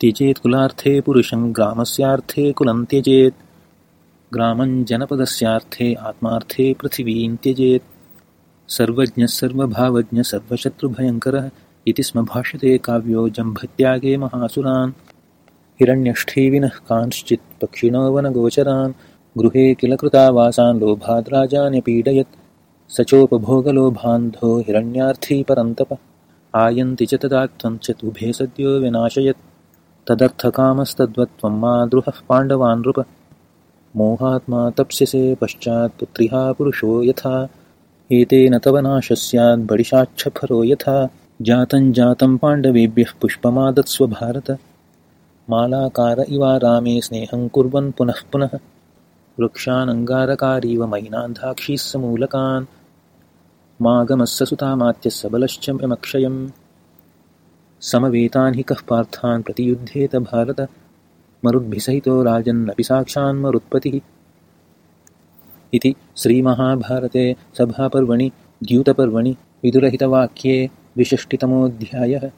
त्यजेत् कुलार्थे पुरुषं ग्रामस्यार्थे कुलं त्यजेत् ग्रामं जनपदस्यार्थे आत्मार्थे पृथिवीं त्यजेत्। सर्वज्ञः सर्वभावज्ञः सर्वशत्रुभयङ्करः इति स्म भाष्यते काव्यो जम्भत्यागे महासुरान्। हिरण्यष्ठीविनः कांश्चित् पक्षिणो वनगोचरान्। गृहे किल कृतावासान् लोभाद्राजान्यपीडयत् स चोपभोगलोभान्धो हिरण्यार्थी परन्तप। आयन्ति च तदा त्वं च तुभे सद्यो विनाशयत् तदर्थकामस्तद्वत्त्वं मा द्रुहः पाण्डवान् नृप। मोहात्मा तप्स्यसे पश्चात् पुत्रिहा पुरुषो यथा। एतेन तव नाशस्याद्बडिशाच्छफरो यथा। जातं जातं पाण्डवेभ्यः पुष्पमादत्स्व भारत। मालाकार इवा रामे स्नेहं कुर्वन् पुनः पुनः। वृक्षानङ्गारकारीव मैनान्धाक्षीः समूलकान्। मागमस्य सुतामात्यः सबलश्च यमक्षयम् समवेतान् हि कः पार्थान् प्रतियुध्येत भारत। मरुद्भिसहितो राजन्नपि साक्षान्मरुत्पतिः इति श्रीमहाभारते सभापर्वणि द्यूतपर्वणि विदुरहितवाक्ये द्विषष्टितमोऽध्यायः